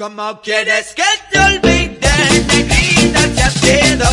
¿Cómo quieres que te olvide, negrita, si has sido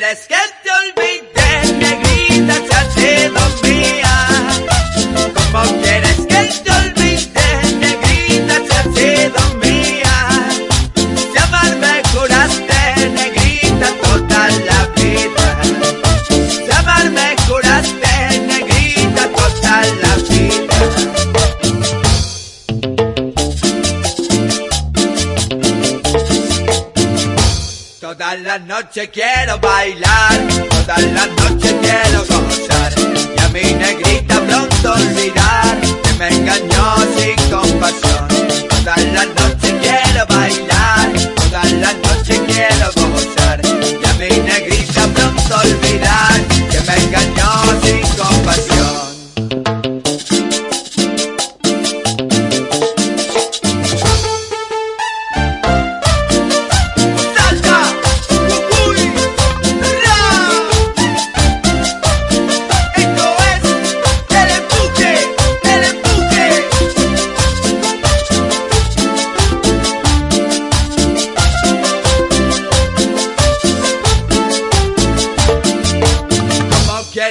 ¿Cómo quieres que Toda la noche quiero bailar, toda la noche quiero gozar.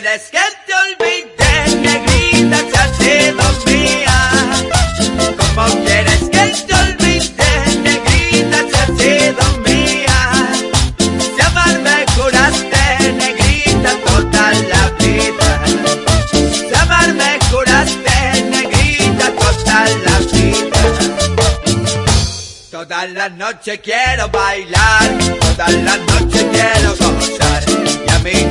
Quieres que te olvide, negrita, sido mía? ¿Cómo quieres que te olvide, negrita, has sido mía? Si amarme curaste, negrita, toda la vida. Si amarme curaste, negrita, toda la vida. Toda la noche quiero bailar, toda la noche quiero gozar. Y a mi